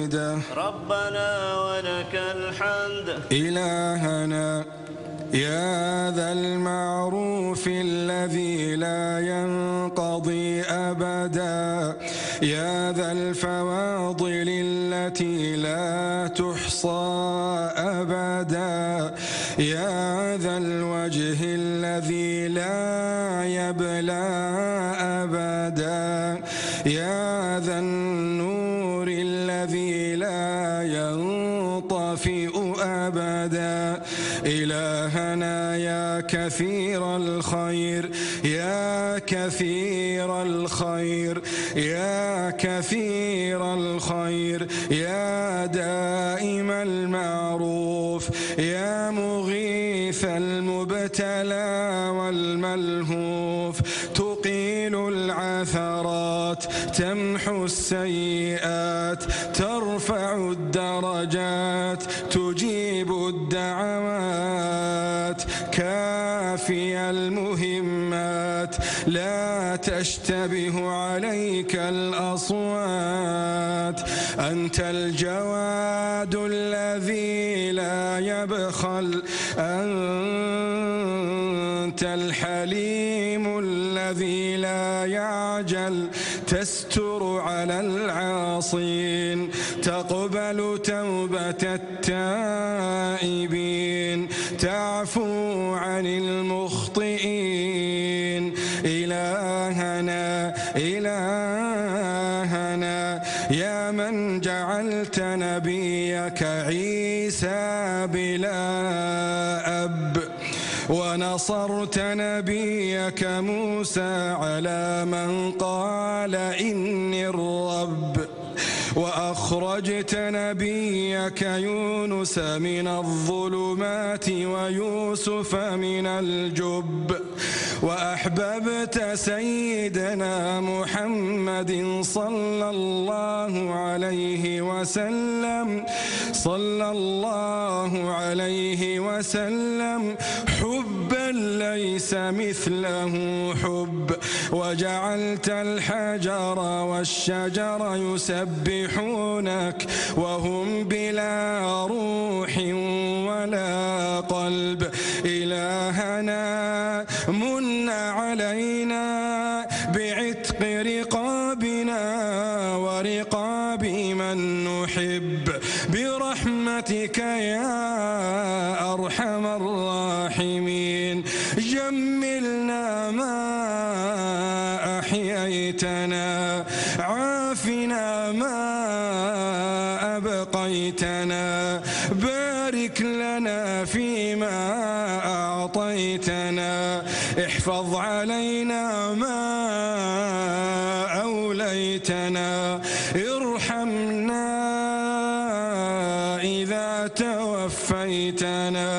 ربنا ولك الحمد. إلهنا يا ذا المعروف الذي لا ينقضي أبدا. يا ذا الفواضل التي لا تحصى الخير يا كثير الخير يا كثير الخير يا دائم المعروف تشتبه عليك الأصوات. أنت الجواد الذي لا يبخل. أنت الحليم الذي لا يعجل. تستر على العاصين. تقبل توبة التائبين. نصرت نبيك موسى على من قال إني الرب. وأخرجت نبيك يونس من الظلمات ويوسف من الجب. وأحببت سيدنا محمد صلى الله عليه وسلم صلى الله عليه وسلم. حبا ليس مثله حب. وجعلت الحجر والشجر يسبحونك وهم بلا روح ولا قلب. إلهنا أعطيتنا احفظ علينا ما أوليتنا ارحمنا إذا توفيتنا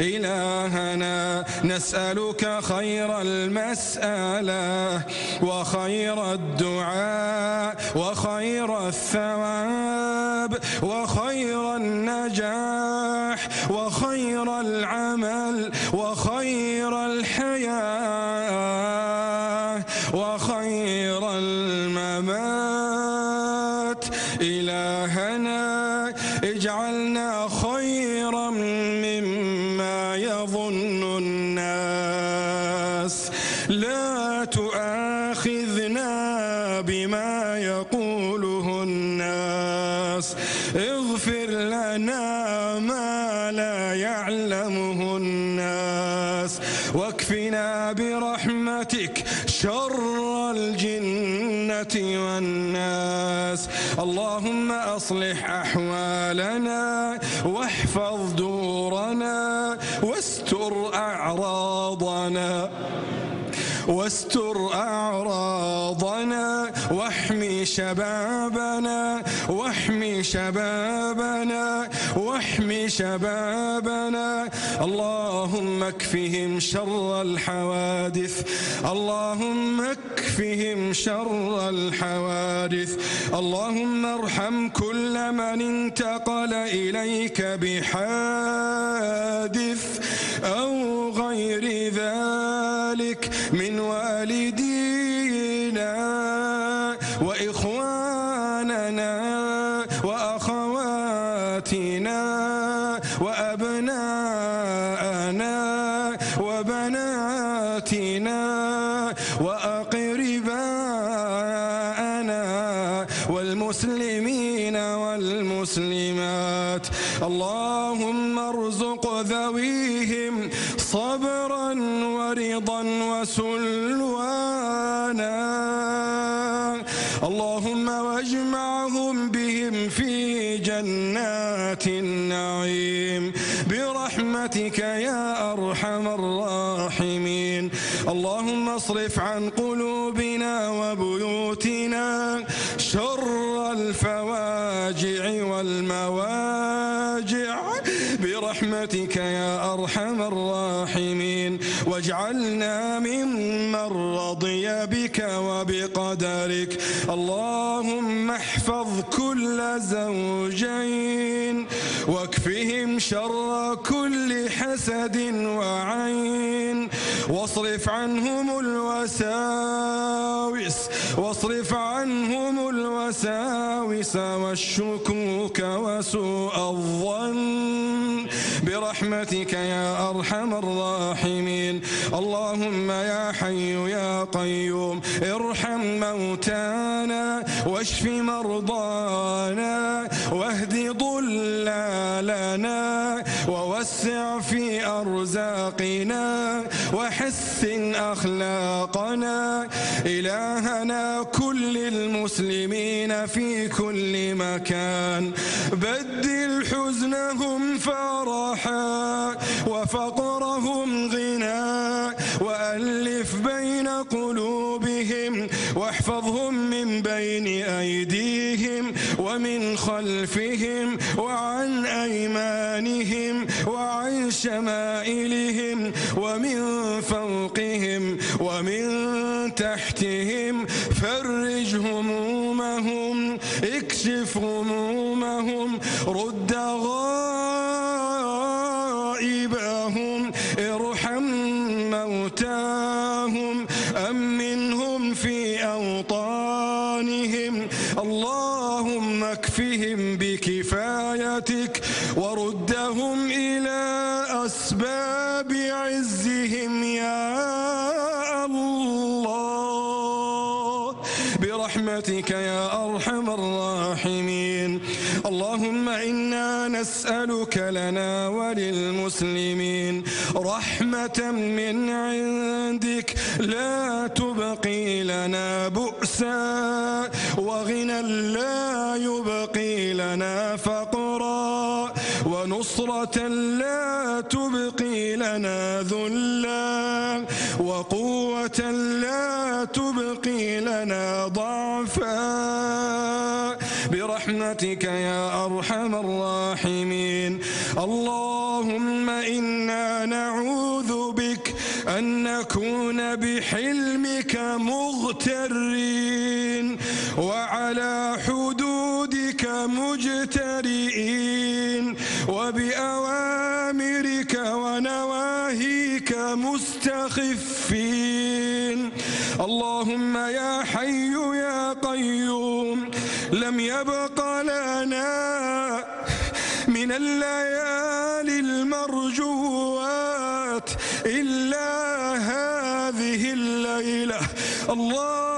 إلهنا نسألك خير المسألة وخير الدعاء وخير الثواب إلهنا اجعلنا خيرا وأصلح أحوالنا واحفظ دورنا واستر أعراضنا واستر أعراضنا واحفظ شبابنا واحمي شبابنا واحمي شبابنا. اللهم اكفهم شر الحوادث اللهم اكفهم شر الحوادث. اللهم ارحم كل من انتقل إليك بحادث أو غير ذلك. من والد وإخواننا يا أرحم الراحمين. اللهم اصرف عن قلوبنا وبيوتنا شر الفواجع والمواجع. برحمتك يا أرحم الراحمين. واجعلنا ممن رضي بك وبقدرك. اللهم احفظ كل زوجين. واكفهم شر كل حسد وعين. واصرف عنهم الوساوس واصرف عنهم الوساوس والشكوك وسوء الظن. برحمتك يا أرحم الراحمين. اللهم يا حي يا قيوم ارحم موتانا واشف مرضانا واهد ضرورنا لنا ووسع في أرزاقنا وحسن أخلاقنا. إلهنا كل المسلمين في كل مكان. بدل حزنهم فرحا وفقرهم غنى. وألف واحفظهم من بين أيديهم ومن خلفهم وعن أيمانهم وعن شمائلهم ومن فوقهم ومن تحتهم فرج همومهم اكشف همومهم رد غار أوطانهم اللهم اكفهم بكفايتك وردهم إلى أسباب عزهم يا الله. برحمتك يا أرحم الراحمين. اللهم إنا نسألك لنا وللمسلمين. رحمة من عندك لا تبقي لنا بؤسا. لا تبقي لنا ذلا وقوة لا تبقي لنا ضعفا برحمتك يا أرحم الراحمين. الله القيوم لم يبق لنا من الليالي المرجوات إلا هذه الليلة. الله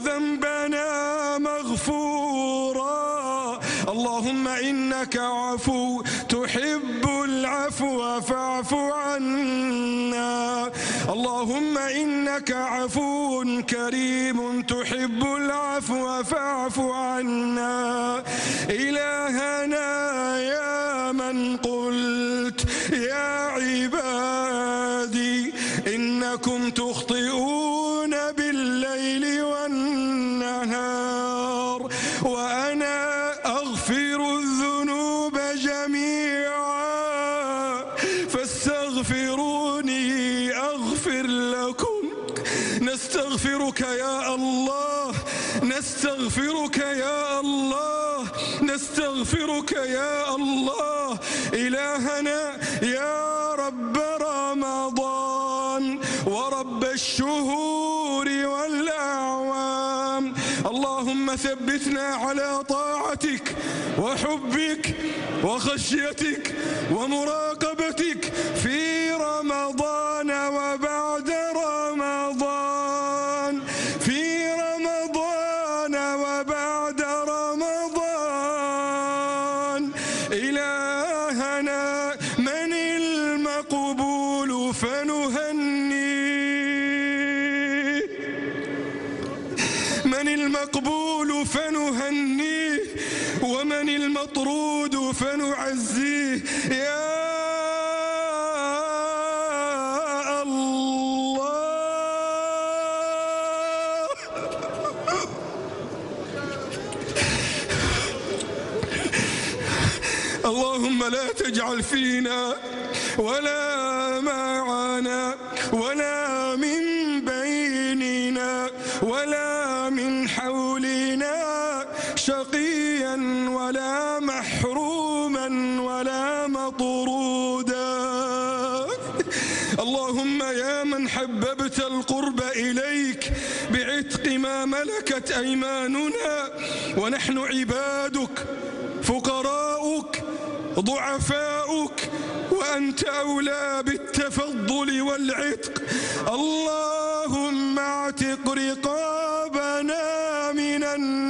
وذنبنا مغفورا. اللهم إنك عفو تحب العفو فاعف عنا. اللهم إنك عفو كريم تحب العفو فاعف عنا. إلهنا يا من قل فاستغفروني أغفر لكم. نستغفرك يا الله. نستغفرك يا الله. نستغفرك يا الله. إلهنا يا رب رمضان ورب الشهور والأعوام. اللهم ثبتنا على طاعتك. وحبك وخشيتك ومراقبتك في رمضان وبعد رمضان. في رمضان وبعد رمضان. إلهنا من المقبول فنهني. من المقبول فنهني. اللهم لا تجعل فينا ولا معنا ولا من بيننا ولا من حولنا شقيا ولا محروما ولا مطرودا. اللهم يا من حببت القرب إليك بعتق ما ملكت أيماننا ونحن عبادك فقراؤك ضعفاؤك وأنت أولى بالتفضل والعتق. اللهم اعتق رقابنا من النار.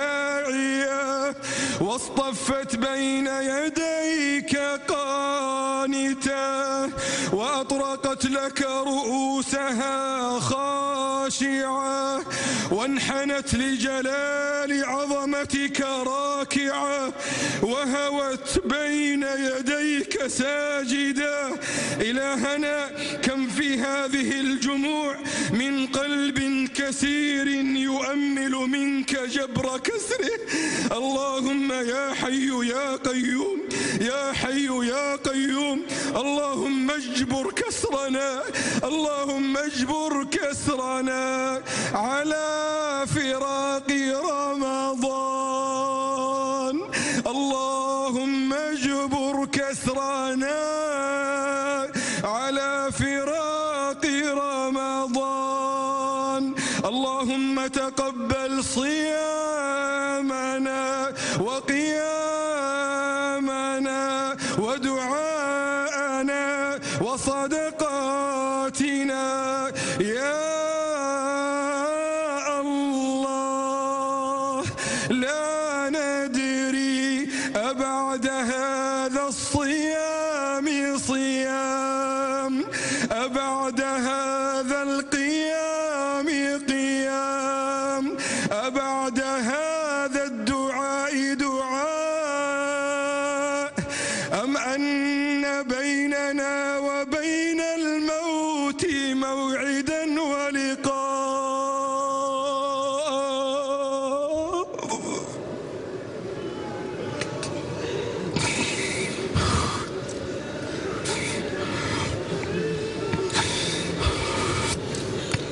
ساعية واصطفت بين يديك قانتا وأطرقت لك رؤوسها خاشعة وانحنت لجلال عظمتك راكعة وهوت بين يديك ساجدا إلهنا كم في هذه الجموع من قلب كثير يؤمل منك جبر كسره اللهم يا حي يا قيوم يا حي يا قيوم. اللهم اجبر كسرنا اللهم اجبر كسرنا على فراق رمضان. لا ندري أبعد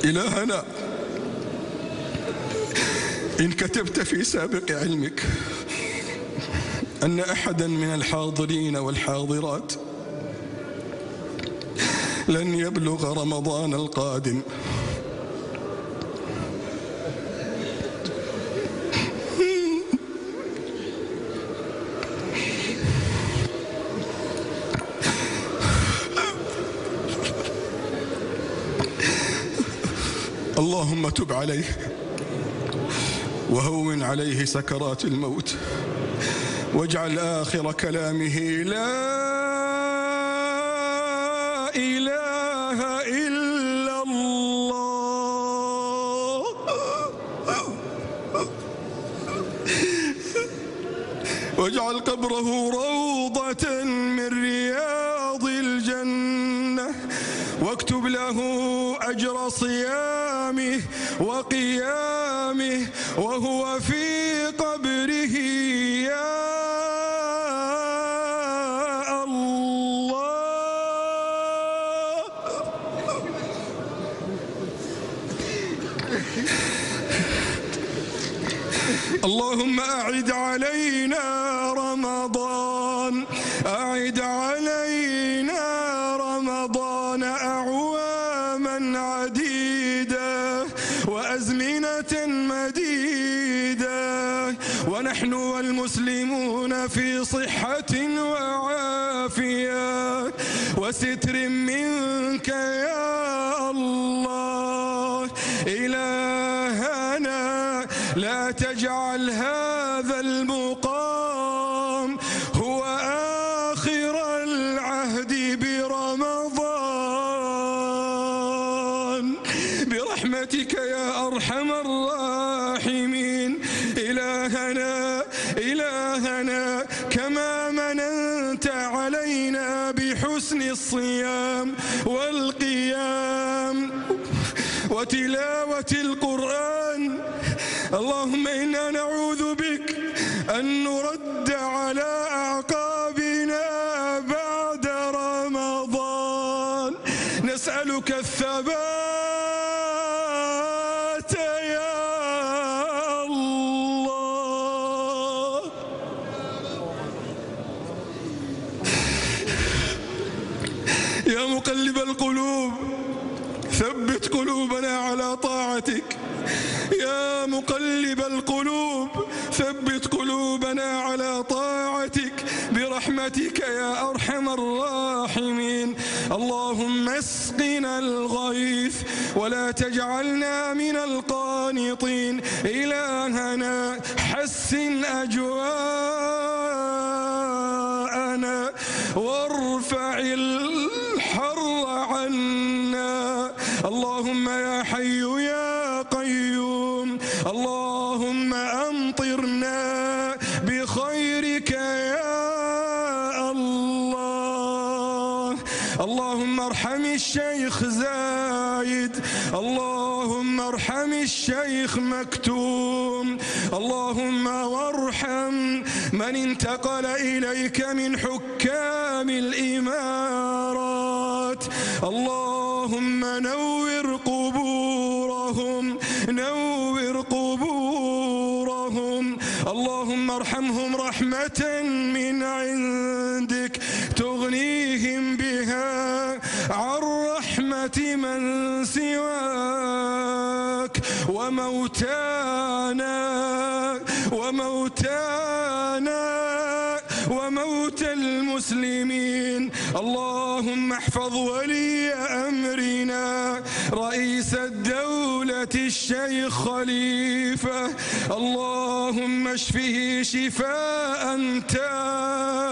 إلهنا إن كتبت في سابق علمك أن أحدا من الحاضرين والحاضرات لن يبلغ رمضان القادم. اللهم تب عليه وهون عليه سكرات الموت واجعل آخر كلامه لا إله إلا الله. واجعل قبره روضة من رياض الجنة واكتب له أجر صيام وقيامه وهو في قبره. يا الله. اللهم أعد علينا لا تجعل هذا المقام ينالك الثبات يا الله. يا مقلب القلوب ثبت قلوبنا على طاعتك. يا مقلب القلوب ثبت قلوبنا على طاعتك. برحمتك يا الله إلهنا حسن أجواءنا شيخ مكتوم. اللهم وارحم من انتقل إليك من حكام الإمارات. اللهم نور قبورهم نور قبورهم. اللهم ارحمهم رحمة من عندك. تغنيهم بها عن رحمة من سواك. وموتانا وموتانا وموت المسلمين. اللهم احفظ ولي أمرنا رئيس الدولة الشيخ خليفة. اللهم اشفه شفاء تام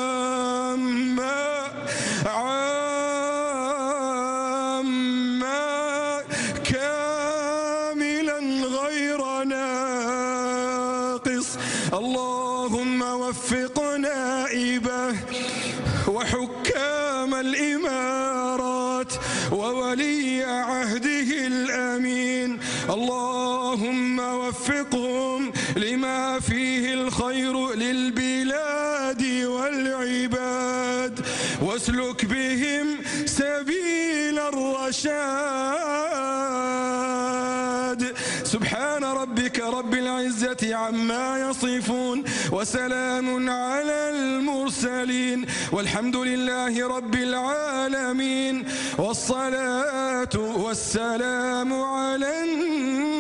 واسلك بهم سبيل الرشاد. سبحان ربك رب العزة عما يصفون وسلام على المرسلين. والحمد لله رب العالمين. والصلاة والسلام على النبي